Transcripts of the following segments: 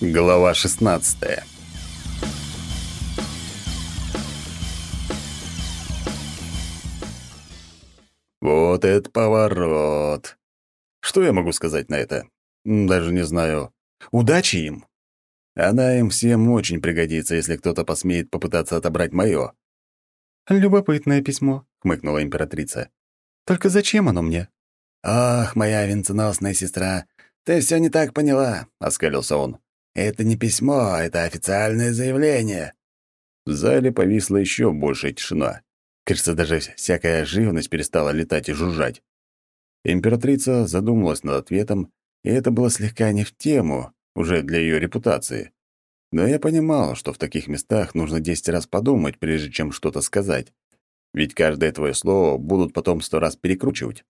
Глава 16. Вот это поворот. Что я могу сказать на это? Даже не знаю. Удачи им. Она им всем очень пригодится, если кто-то посмеет попытаться отобрать моё. «Любопытное письмо», — хмыкнула императрица. «Только зачем оно мне?» «Ах, моя венценосная сестра, ты все не так поняла», — оскалился он. Это не письмо, это официальное заявление. В зале повисла еще большая тишина. Кажется, даже всякая живность перестала летать и жужжать. Императрица задумалась над ответом, и это было слегка не в тему, уже для ее репутации. Но я понимал, что в таких местах нужно десять раз подумать, прежде чем что-то сказать. Ведь каждое твое слово будут потом сто раз перекручивать.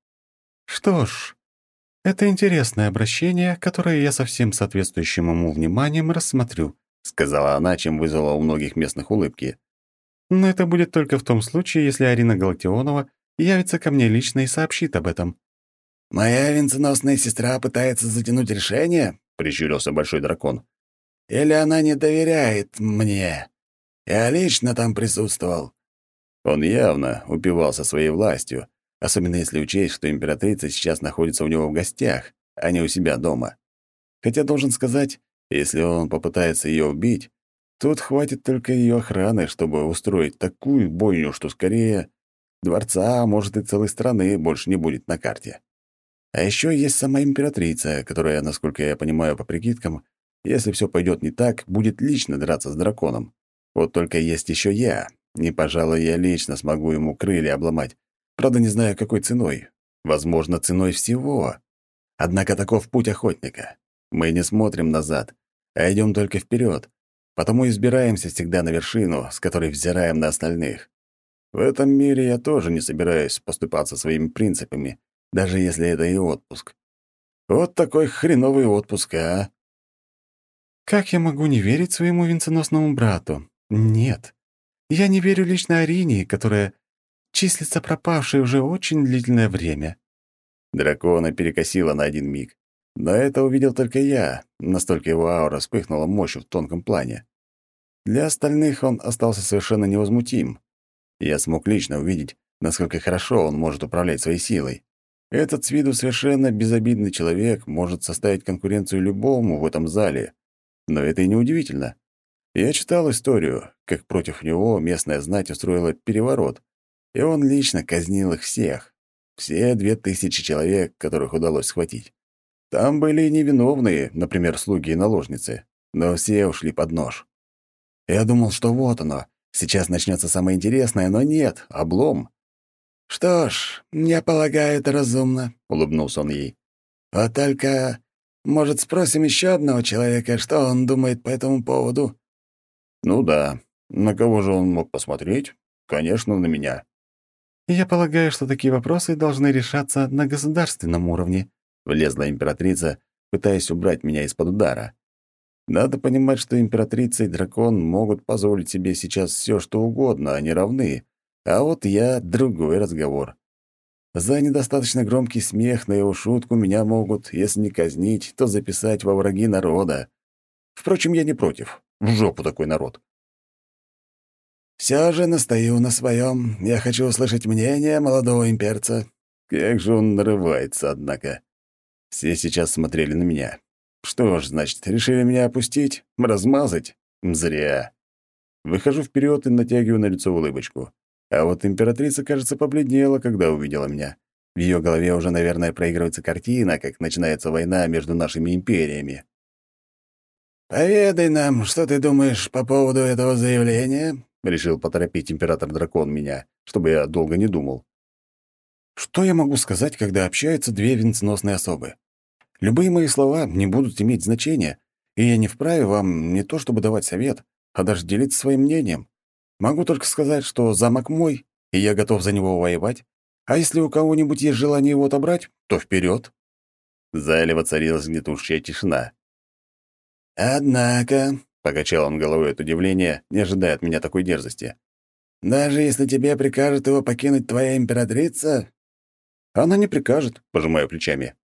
«Что ж, «Это интересное обращение, которое я со всем соответствующим ему вниманием рассмотрю», сказала она, чем вызвала у многих местных улыбки. «Но это будет только в том случае, если Арина Галактионова явится ко мне лично и сообщит об этом». «Моя венценосная сестра пытается затянуть решение?» — прищурился Большой Дракон. «Или она не доверяет мне? Я лично там присутствовал». Он явно упивался своей властью, особенно если учесть, что императрица сейчас находится у него в гостях, а не у себя дома. Хотя, должен сказать, если он попытается ее убить, тут хватит только ее охраны, чтобы устроить такую бойню, что скорее дворца, а может и целой страны больше не будет на карте. А еще есть сама императрица, которая, насколько я понимаю по прикидкам, если все пойдет не так, будет лично драться с драконом. Вот только есть еще я, и, пожалуй, я лично смогу ему крылья обломать, Правда, не знаю, какой ценой. Возможно, ценой всего. Однако таков путь охотника. Мы не смотрим назад, а идем только вперед. Потому избираемся всегда на вершину, с которой взираем на остальных. В этом мире я тоже не собираюсь поступаться своими принципами, даже если это и отпуск. Вот такой хреновый отпуск, а? Как я могу не верить своему венценосному брату? Нет. Я не верю лично Арине, которая числится пропавшей уже очень длительное время». Дракона перекосило на один миг. Но это увидел только я, настолько его аура вспыхнула мощью в тонком плане. Для остальных он остался совершенно невозмутим. Я смог лично увидеть, насколько хорошо он может управлять своей силой. Этот с виду совершенно безобидный человек может составить конкуренцию любому в этом зале. Но это и не удивительно. Я читал историю, как против него местная знать устроила переворот, и он лично казнил их всех. Все две тысячи человек, которых удалось схватить. Там были невиновные, например, слуги и наложницы, но все ушли под нож. Я думал, что вот оно, сейчас начнется самое интересное, но нет, облом. «Что ж, я полагаю, это разумно», — улыбнулся он ей. «Вот только, может, спросим еще одного человека, что он думает по этому поводу?» «Ну да, на кого же он мог посмотреть? Конечно, на меня». «Я полагаю, что такие вопросы должны решаться на государственном уровне», — влезла императрица, пытаясь убрать меня из-под удара. Надо понимать, что императрица и дракон могут позволить себе сейчас все, что угодно, они равны. А вот я — другой разговор. За недостаточно громкий смех на его шутку меня могут, если не казнить, то записать во враги народа. Впрочем, я не против. В жопу такой народ. Все же настаю на своем. Я хочу услышать мнение молодого имперца. Как же он нарывается, однако. Все сейчас смотрели на меня. Что ж, значит, решили меня опустить? Размазать? Зря. Выхожу вперед и натягиваю на лицо улыбочку. А вот императрица, кажется, побледнела, когда увидела меня. В ее голове уже, наверное, проигрывается картина, как начинается война между нашими империями. «Поведай нам, что ты думаешь по поводу этого заявления?» — решил поторопить император-дракон меня, чтобы я долго не думал. Что я могу сказать, когда общаются две венценосные особы? Любые мои слова не будут иметь значения, и я не вправе вам не то чтобы давать совет, а даже делиться своим мнением. Могу только сказать, что замок мой, и я готов за него воевать, а если у кого-нибудь есть желание его отобрать, то вперед. В зале воцарилась гнетущая тишина. «Однако», — покачал он головой от удивления, не ожидая от меня такой дерзости. «Даже если тебе прикажет его покинуть твоя императрица...» «Она не прикажет», — пожимаю плечами.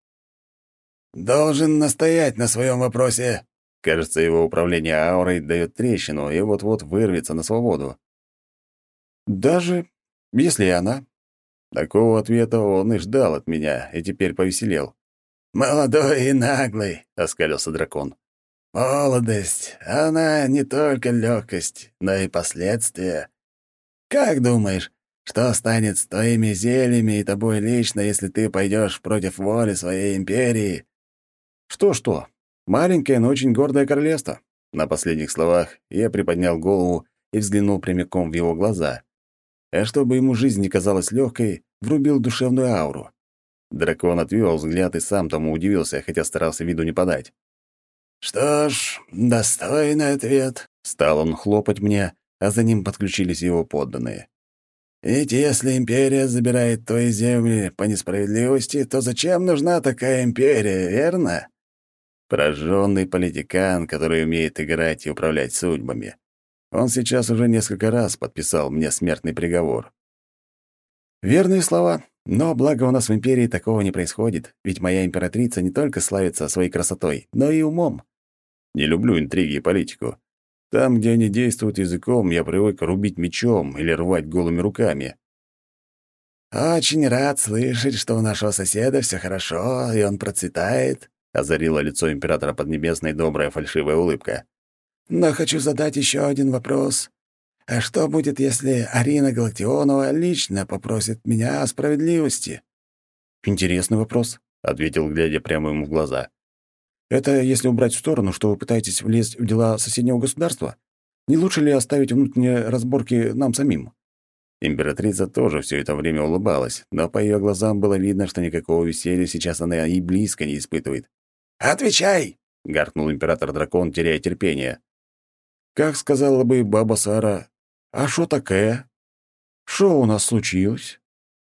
«Должен настоять на своем вопросе. Кажется, его управление аурой дает трещину и вот-вот вырвется на свободу. «Даже если и она?» Такого ответа он и ждал от меня, и теперь повеселел. «Молодой и наглый», — оскалился дракон. «Молодость, она не только легкость, но и последствия. Как думаешь, что станет с твоими зельями и тобой лично, если ты пойдешь против воли своей империи?» «Что-что? Маленькое, но очень гордое королевство». На последних словах я приподнял голову и взглянул прямиком в его глаза. А чтобы ему жизнь не казалась легкой, врубил душевную ауру. Дракон отвел взгляд и сам тому удивился, хотя старался виду не подать. «Что ж, достойный ответ», — стал он хлопать мне, а за ним подключились его подданные. «Ведь если империя забирает твои земли по несправедливости, то зачем нужна такая империя, верно?» Прожженный политикан, который умеет играть и управлять судьбами. Он сейчас уже несколько раз подписал мне смертный приговор. Верные слова, но благо у нас в империи такого не происходит, ведь моя императрица не только славится своей красотой, но и умом. Не люблю интриги и политику. Там, где они действуют языком, я привык рубить мечом или рвать голыми руками. «Очень рад слышать, что у нашего соседа все хорошо, и он процветает», — озарило лицо императора Поднебесной добрая фальшивая улыбка. «Но хочу задать еще один вопрос. А что будет, если Арина Галактионова лично попросит меня о справедливости? Интересный вопрос, ответил, глядя прямо ему в глаза. Это если убрать в сторону, что вы пытаетесь влезть в дела соседнего государства? Не лучше ли оставить внутренние разборки нам самим? Императрица тоже все это время улыбалась, но по ее глазам было видно, что никакого веселья сейчас она и близко не испытывает. «Отвечай!» — гаркнул император-дракон, теряя терпение. Как сказала бы баба Сара, «А что такое? Что у нас случилось?»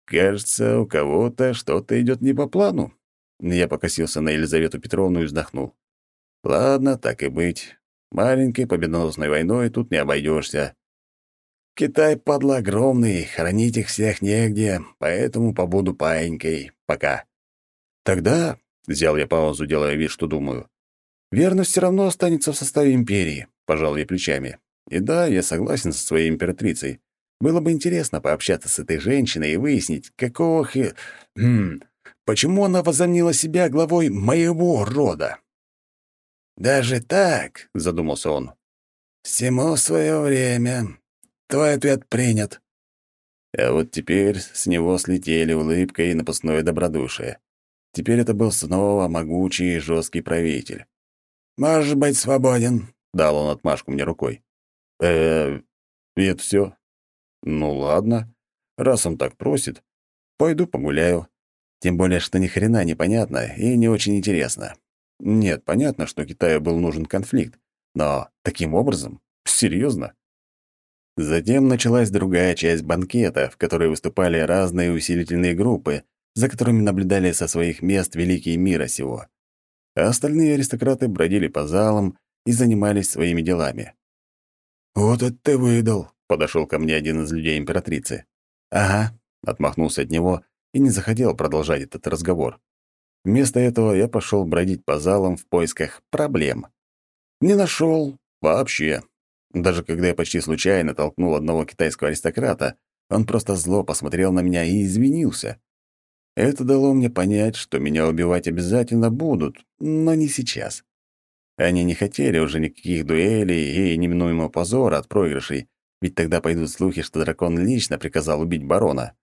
«Кажется, у кого-то что-то идет не по плану». Я покосился на Елизавету Петровну и вздохнул. «Ладно, так и быть. Маленькой победоносной войной тут не обойдешься. Китай, падла, огромный, хранить их всех негде, поэтому побуду паенькой. Пока». «Тогда...» — взял я паузу, делая вид, что думаю. «Верность все равно останется в составе империи», — пожал я плечами. И да, я согласен со своей императрицей. Было бы интересно пообщаться с этой женщиной и выяснить, какого хи... Хм, почему она возомнила себя главой моего рода. «Даже так?» — задумался он. «Всему свое время. Твой ответ принят». А вот теперь с него слетели улыбка и напускное добродушие. Теперь это был снова могучий и жесткий правитель. «Можешь быть свободен», — дал он отмашку мне рукой э и это все? Ну ладно, раз он так просит, пойду погуляю. Тем более, что ни хрена непонятно и не очень интересно. Нет, понятно, что Китаю был нужен конфликт, но таким образом? Серьезно? Затем началась другая часть банкета, в которой выступали разные усилительные группы, за которыми наблюдали со своих мест великие мира сего. А остальные аристократы бродили по залам и занимались своими делами. «Вот это ты выдал», — подошел ко мне один из людей императрицы. «Ага», — отмахнулся от него и не захотел продолжать этот разговор. Вместо этого я пошел бродить по залам в поисках проблем. Не нашел вообще. Даже когда я почти случайно толкнул одного китайского аристократа, он просто зло посмотрел на меня и извинился. Это дало мне понять, что меня убивать обязательно будут, но не сейчас. Они не хотели уже никаких дуэлей и неминуемого позора от проигрышей, ведь тогда пойдут слухи, что дракон лично приказал убить барона.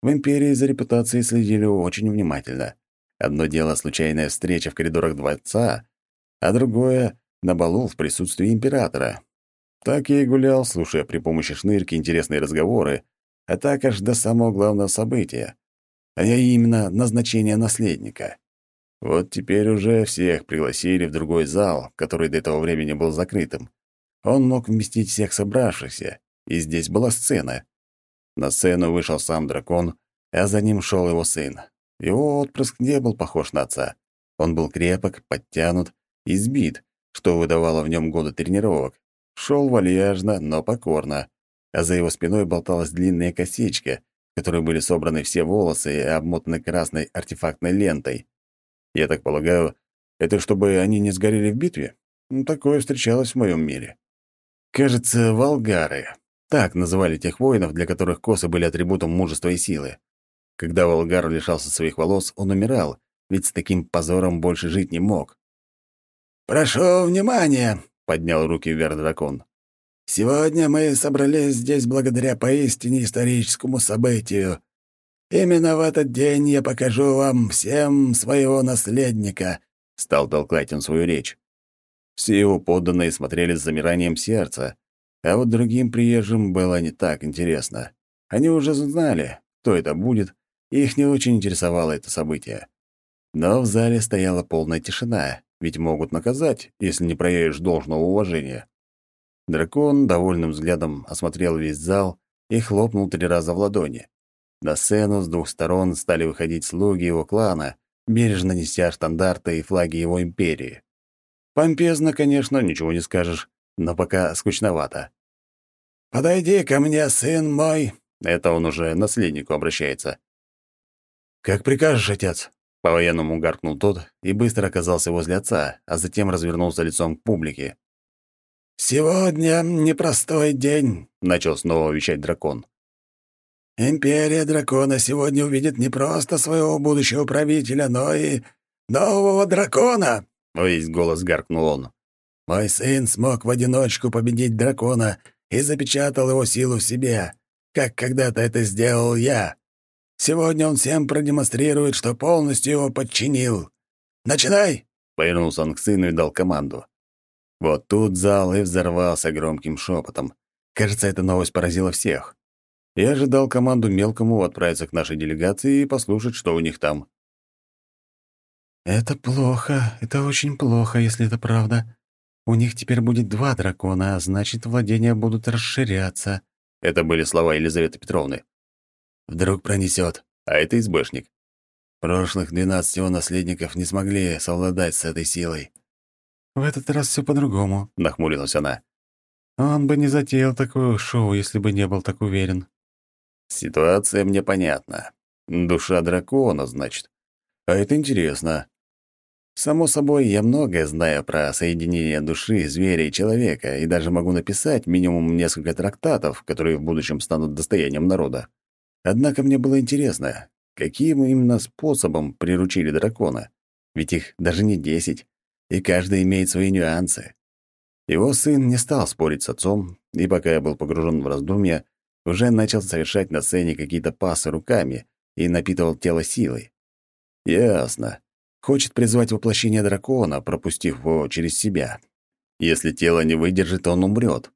В Империи за репутацией следили очень внимательно. Одно дело — случайная встреча в коридорах дворца, а другое — на балу в присутствии императора. Так я и гулял, слушая при помощи шнырки интересные разговоры, а так аж до самого главного события, а именно назначение наследника. Вот теперь уже всех пригласили в другой зал, который до этого времени был закрытым. Он мог вместить всех собравшихся, и здесь была сцена. На сцену вышел сам дракон, а за ним шел его сын. Его отпрыск не был похож на отца. Он был крепок, подтянут и сбит, что выдавало в нем годы тренировок. Шел вальяжно, но покорно, а за его спиной болталась длинная косичка, в которой были собраны все волосы и обмотаны красной артефактной лентой. Я так полагаю, это чтобы они не сгорели в битве? такое встречалось в моем мире. Кажется, волгары. Так называли тех воинов, для которых косы были атрибутом мужества и силы. Когда волгар лишался своих волос, он умирал, ведь с таким позором больше жить не мог. «Прошу внимания!» — поднял руки вверх дракон. «Сегодня мы собрались здесь благодаря поистине историческому событию. Именно в этот день я покажу вам всем своего наследника», — стал толкать он свою речь. Все его подданные смотрели с замиранием сердца, а вот другим приезжим было не так интересно. Они уже знали, кто это будет, и их не очень интересовало это событие. Но в зале стояла полная тишина, ведь могут наказать, если не проявишь должного уважения. Дракон довольным взглядом осмотрел весь зал и хлопнул три раза в ладони. На сцену с двух сторон стали выходить слуги его клана, бережно неся штандарты и флаги его империи. Помпезно, конечно, ничего не скажешь, но пока скучновато. «Подойди ко мне, сын мой!» Это он уже наследнику обращается. «Как прикажешь, отец?» По-военному гаркнул тот и быстро оказался возле отца, а затем развернулся лицом к публике. «Сегодня непростой день», — начал снова вещать дракон. «Империя дракона сегодня увидит не просто своего будущего правителя, но и нового дракона!» — весь голос гаркнул он. «Мой сын смог в одиночку победить дракона и запечатал его силу в себе, как когда-то это сделал я. Сегодня он всем продемонстрирует, что полностью его подчинил. Начинай!» Повернулся он к сыну и дал команду. Вот тут зал и взорвался громким шепотом. Кажется, эта новость поразила всех. Я ожидал команду мелкому отправиться к нашей делегации и послушать, что у них там. «Это плохо, это очень плохо, если это правда. У них теперь будет два дракона, а значит, владения будут расширяться». Это были слова Елизаветы Петровны. Вдруг пронесет, а это избэшник. Прошлых двенадцать его наследников не смогли совладать с этой силой. «В этот раз все по-другому», — нахмурилась она. «Он бы не затеял такое шоу, если бы не был так уверен». «Ситуация мне понятна. Душа дракона, значит. А это интересно. Само собой, я многое знаю про соединение души, зверя и человека, и даже могу написать минимум несколько трактатов, которые в будущем станут достоянием народа. Однако мне было интересно, каким именно способом приручили дракона. Ведь их даже не десять, и каждый имеет свои нюансы. Его сын не стал спорить с отцом, и пока я был погружен в раздумья, уже начал совершать на сцене какие-то пасы руками и напитывал тело силой. Ясно. Хочет призвать воплощение дракона, пропустив его через себя. Если тело не выдержит, он умрет.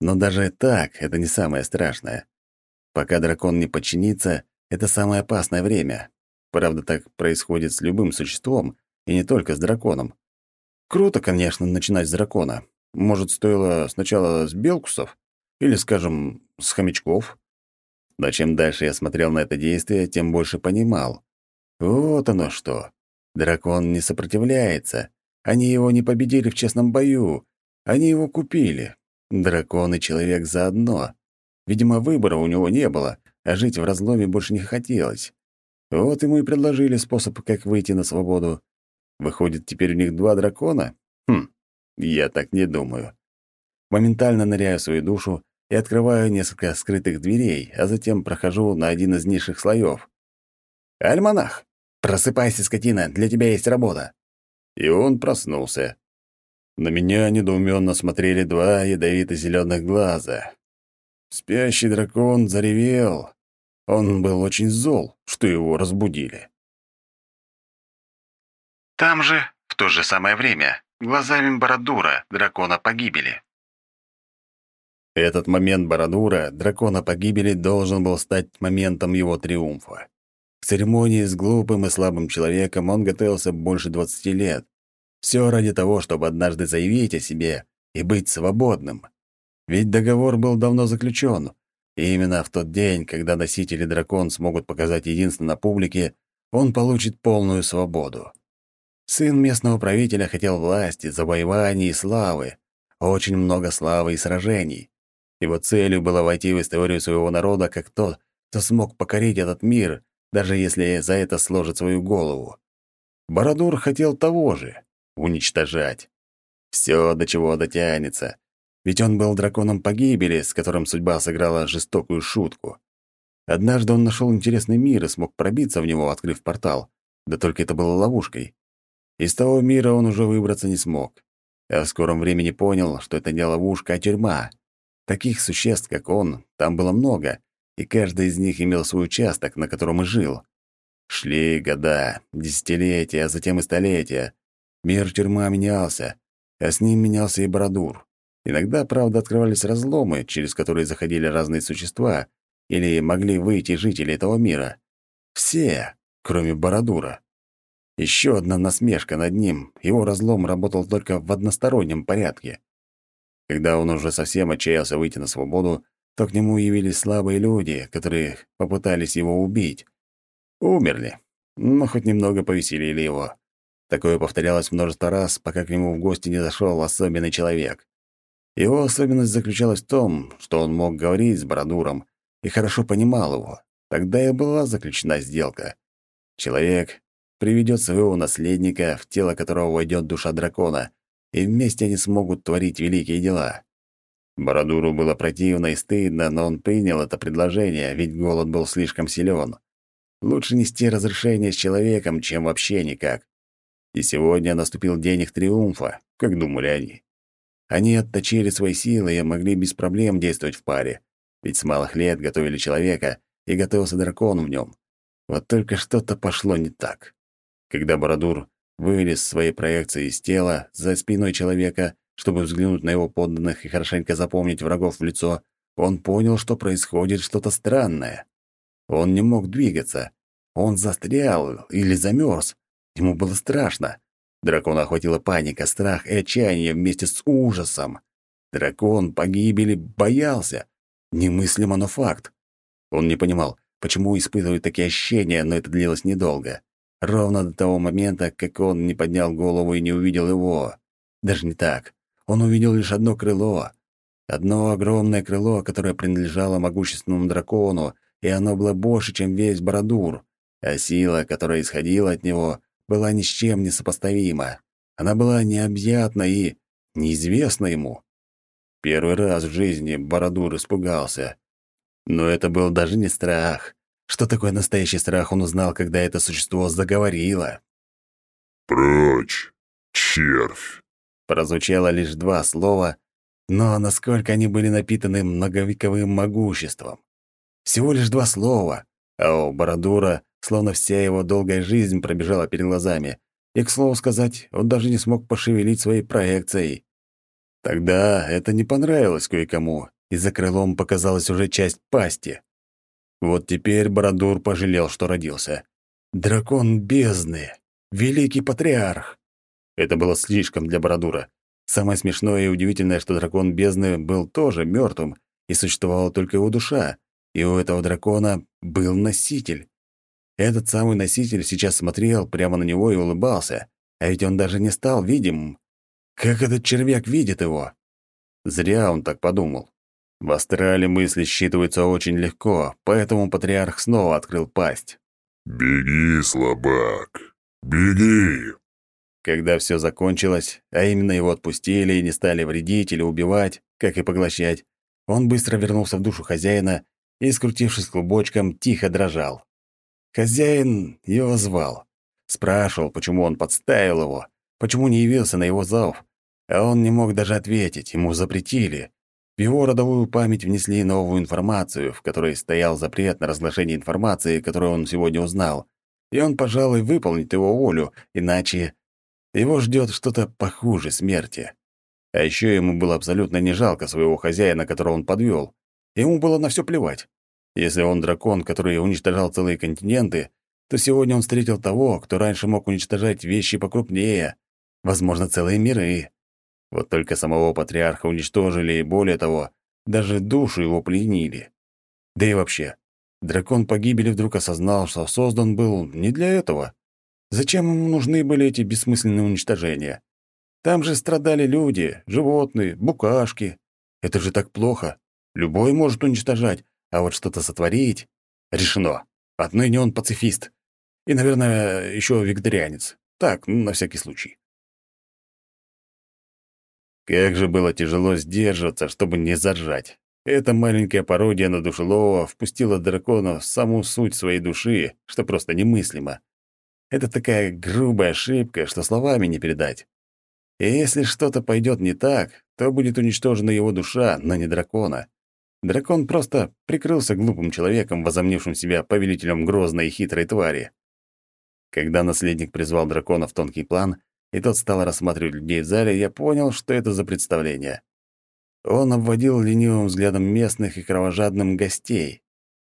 Но даже так это не самое страшное. Пока дракон не подчинится, это самое опасное время. Правда, так происходит с любым существом, и не только с драконом. Круто, конечно, начинать с дракона. Может, стоило сначала с белкусов? Или, скажем, с хомячков? Но чем дальше я смотрел на это действие, тем больше понимал. Вот оно что. Дракон не сопротивляется. Они его не победили в честном бою. Они его купили. Дракон и человек заодно. Видимо, выбора у него не было, а жить в разломе больше не хотелось. Вот ему и предложили способ, как выйти на свободу. Выходит, теперь у них два дракона? Хм, я так не думаю. Моментально ныряю свою душу и открываю несколько скрытых дверей, а затем прохожу на один из низших слоев. «Альманах, просыпайся, скотина, для тебя есть работа!» И он проснулся. На меня недоуменно смотрели два ядовито зеленых глаза. Спящий дракон заревел. Он был очень зол, что его разбудили. Там же, в то же самое время, глазами Бородура, дракона погибели. Этот момент Бородура, дракона погибели, должен был стать моментом его триумфа. К церемонии с глупым и слабым человеком он готовился больше двадцати лет. Все ради того, чтобы однажды заявить о себе и быть свободным. Ведь договор был давно заключен, и именно в тот день, когда носители дракон смогут показать единство на публике, он получит полную свободу. Сын местного правителя хотел власти, завоеваний и славы. Очень много славы и сражений. Его целью было войти в историю своего народа как тот, кто смог покорить этот мир, даже если за это сложит свою голову. Бородур хотел того же — уничтожать. Все, до чего дотянется. Ведь он был драконом погибели, с которым судьба сыграла жестокую шутку. Однажды он нашел интересный мир и смог пробиться в него, открыв портал. Да только это было ловушкой. Из того мира он уже выбраться не смог. Я в скором времени понял, что это не ловушка, а тюрьма. Таких существ, как он, там было много, и каждый из них имел свой участок, на котором и жил. Шли года, десятилетия, а затем и столетия. Мир тюрьма менялся, а с ним менялся и Бородур. Иногда, правда, открывались разломы, через которые заходили разные существа, или могли выйти жители этого мира. Все, кроме Бородура. Еще одна насмешка над ним. Его разлом работал только в одностороннем порядке. Когда он уже совсем отчаялся выйти на свободу, то к нему явились слабые люди, которые попытались его убить. Умерли, но хоть немного повеселили его. Такое повторялось множество раз, пока к нему в гости не зашел особенный человек. Его особенность заключалась в том, что он мог говорить с Бородуром и хорошо понимал его. Тогда и была заключена сделка. Человек приведет своего наследника, в тело которого войдет душа дракона, и вместе они смогут творить великие дела. Бородуру было противно и стыдно, но он принял это предложение, ведь голод был слишком силен. Лучше нести разрешение с человеком, чем вообще никак. И сегодня наступил день их триумфа, как думали они. Они отточили свои силы и могли без проблем действовать в паре, ведь с малых лет готовили человека, и готовился дракон в нем. Вот только что-то пошло не так. Когда Бородур вылез своей проекции из тела за спиной человека, чтобы взглянуть на его подданных и хорошенько запомнить врагов в лицо, он понял, что происходит что-то странное. Он не мог двигаться. Он застрял или замерз. Ему было страшно. Дракона охватила паника, страх и отчаяние вместе с ужасом. Дракон погибели боялся. Немыслимо, но факт. Он не понимал, почему испытывает такие ощущения, но это длилось недолго. Ровно до того момента, как он не поднял голову и не увидел его. Даже не так. Он увидел лишь одно крыло. Одно огромное крыло, которое принадлежало могущественному дракону, и оно было больше, чем весь Бородур. А сила, которая исходила от него, была ни с чем не сопоставима. Она была необъятна и неизвестна ему. Первый раз в жизни Бородур испугался. Но это был даже не страх. Что такое настоящий страх, он узнал, когда это существо заговорило. «Прочь, червь!» Прозвучало лишь два слова, но насколько они были напитаны многовековым могуществом. Всего лишь два слова, а у Бородура словно вся его долгая жизнь пробежала перед глазами, и, к слову сказать, он даже не смог пошевелить своей проекцией. Тогда это не понравилось кое-кому, и за крылом показалась уже часть пасти. Вот теперь Бородур пожалел, что родился. Дракон бездны, великий патриарх. Это было слишком для Бородура. Самое смешное и удивительное, что дракон бездны был тоже мертвым, и существовала только его душа, и у этого дракона был носитель. Этот самый носитель сейчас смотрел прямо на него и улыбался, а ведь он даже не стал видимым. Как этот червяк видит его? Зря он так подумал. В астрале мысли считываются очень легко, поэтому патриарх снова открыл пасть. «Беги, слабак, беги!» Когда все закончилось, а именно его отпустили и не стали вредить или убивать, как и поглощать, он быстро вернулся в душу хозяина и, скрутившись клубочком, тихо дрожал. Хозяин его звал. Спрашивал, почему он подставил его, почему не явился на его зов, а он не мог даже ответить, ему запретили. В его родовую память внесли новую информацию, в которой стоял запрет на разглашение информации, которую он сегодня узнал. И он, пожалуй, выполнит его волю, иначе его ждет что-то похуже смерти. А еще ему было абсолютно не жалко своего хозяина, которого он подвел. Ему было на все плевать. Если он дракон, который уничтожал целые континенты, то сегодня он встретил того, кто раньше мог уничтожать вещи покрупнее, возможно, целые миры. Вот только самого патриарха уничтожили, и более того, даже душу его пленили. Да и вообще, дракон погибели вдруг осознал, что создан был не для этого. Зачем ему нужны были эти бессмысленные уничтожения? Там же страдали люди, животные, букашки. Это же так плохо. Любой может уничтожать, а вот что-то сотворить... Решено. Отныне он пацифист. И, наверное, еще вегетарианец. Так, на всякий случай. Как же было тяжело сдерживаться, чтобы не заржать. Эта маленькая пародия на душелова впустила дракона в саму суть своей души, что просто немыслимо. Это такая грубая ошибка, что словами не передать. И если что-то пойдет не так, то будет уничтожена его душа, но не дракона. Дракон просто прикрылся глупым человеком, возомнившим себя повелителем грозной и хитрой твари. Когда наследник призвал дракона в тонкий план, и тот стал рассматривать людей в зале, я понял, что это за представление. Он обводил ленивым взглядом местных и кровожадным гостей.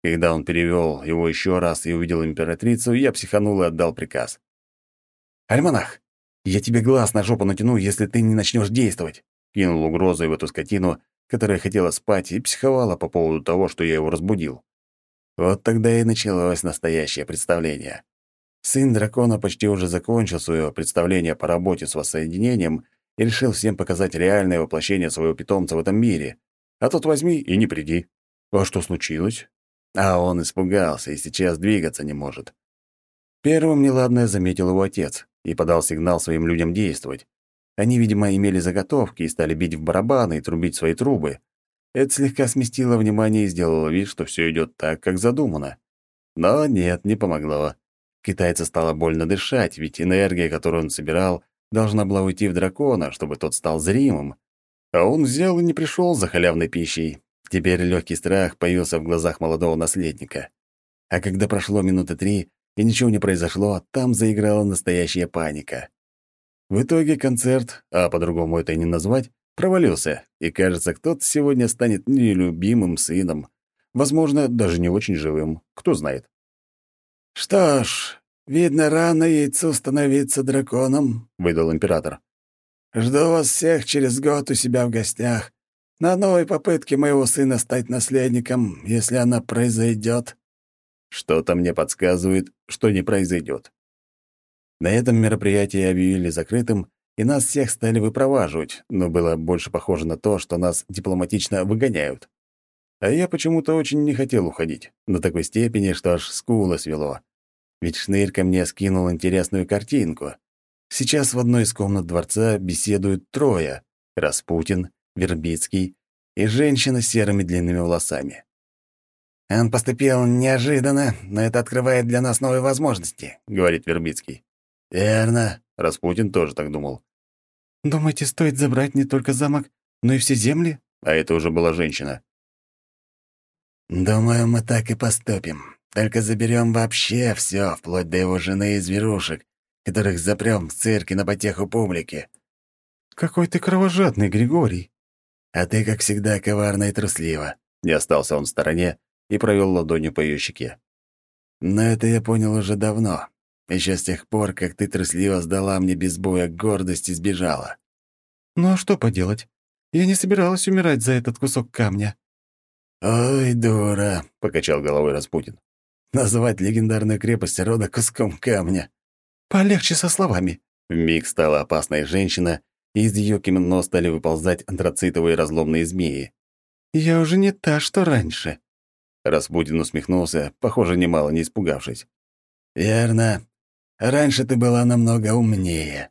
Когда он перевел его еще раз и увидел императрицу, я психанул и отдал приказ. «Альманах, я тебе глаз на жопу натяну, если ты не начнешь действовать!» Кинул угрозой в эту скотину, которая хотела спать и психовала по поводу того, что я его разбудил. Вот тогда и началось настоящее представление. Сын дракона почти уже закончил свое представление по работе с воссоединением и решил всем показать реальное воплощение своего питомца в этом мире. А тут возьми и не приди. А что случилось? А он испугался и сейчас двигаться не может. Первым неладное заметил его отец и подал сигнал своим людям действовать. Они, видимо, имели заготовки и стали бить в барабаны и трубить свои трубы. Это слегка сместило внимание и сделало вид, что все идет так, как задумано. Но нет, не помогло. Китайца стало больно дышать, ведь энергия, которую он собирал, должна была уйти в дракона, чтобы тот стал зримым. А он взял и не пришел за халявной пищей. Теперь легкий страх появился в глазах молодого наследника. А когда прошло минуты три, и ничего не произошло, там заиграла настоящая паника. В итоге концерт, а по-другому это и не назвать, провалился, и, кажется, кто-то сегодня станет нелюбимым сыном. Возможно, даже не очень живым, кто знает. «Что ж, видно, рано яйцу становиться драконом», — выдал император. «Жду вас всех через год у себя в гостях на новой попытке моего сына стать наследником, если она произойдет». Что-то мне подсказывает, что не произойдет. На этом мероприятие объявили закрытым, и нас всех стали выпроваживать, но было больше похоже на то, что нас дипломатично выгоняют. А я почему-то очень не хотел уходить, до такой степени, что аж скулы свело. Ведь Шнырь ко мне скинул интересную картинку. Сейчас в одной из комнат дворца беседуют трое — Распутин, Вербицкий и женщина с серыми длинными волосами. «Он поступил неожиданно, но это открывает для нас новые возможности», — говорит Вербицкий. «Верно», — Распутин тоже так думал. «Думаете, стоит забрать не только замок, но и все земли?» А это уже была женщина. «Думаю, мы так и поступим. Только заберем вообще все, вплоть до его жены и зверушек, которых запрем в цирке на потеху публики». «Какой ты кровожадный, Григорий!» «А ты, как всегда, коварно и трусливо». Не остался он в стороне и провел ладонью по ее щеке. «Но это я понял уже давно. Еще с тех пор, как ты трусливо сдала мне без боя гордость и сбежала». «Ну а что поделать? Я не собиралась умирать за этот кусок камня». «Ой, дура», — покачал головой Распутин. «Называть легендарную крепость рода куском камня». «Полегче со словами». Вмиг стала опасная женщина, и из ее кимоно стали выползать антрацитовые разломные змеи. «Я уже не та, что раньше». Распутин усмехнулся, похоже, немало не испугавшись. «Верно. Раньше ты была намного умнее».